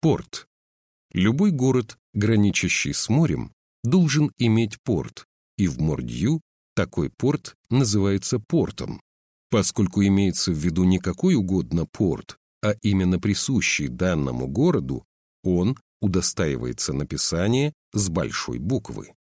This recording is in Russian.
Порт. Любой город, граничащий с морем, должен иметь порт, и в Мордью такой порт называется портом. Поскольку имеется в виду не какой угодно порт, а именно присущий данному городу, он удостаивается написания с большой буквы.